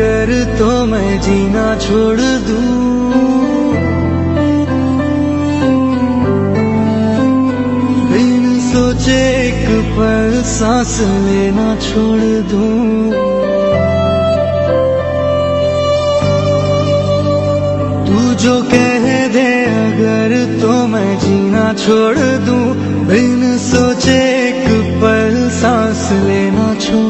अगर तो मैं जीना छोड़ दूँ। बिन सोचे एक पल सांस लेना छोड़ दूँ। तू जो कह दे अगर तो मैं जीना छोड़ दूँ। बिन सोचे एक पल सांस लेना छोड़